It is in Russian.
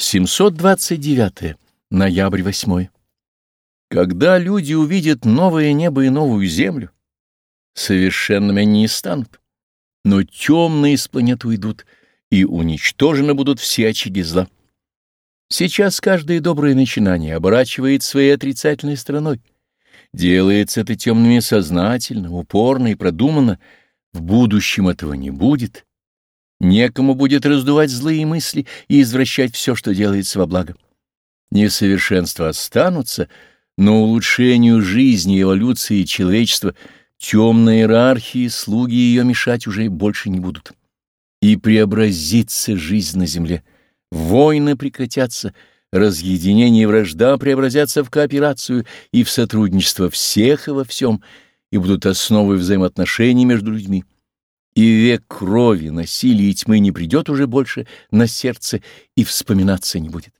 729. Ноябрь 8. Когда люди увидят новое небо и новую землю, совершенными они не станут, но темные с планет уйдут, и уничтожены будут все очаги зла. Сейчас каждое доброе начинание оборачивает своей отрицательной стороной. Делается это темными сознательно, упорно и продуманно. В будущем этого не будет Некому будет раздувать злые мысли и извращать все, что делается во благо. Несовершенства останутся, но улучшению жизни, эволюции человечества темные иерархии, слуги ее мешать уже больше не будут. И преобразится жизнь на земле. Войны прекратятся, разъединение и вражда преобразятся в кооперацию и в сотрудничество всех и во всем, и будут основой взаимоотношений между людьми и век крови, насилия и тьмы не придет уже больше на сердце и вспоминаться не будет.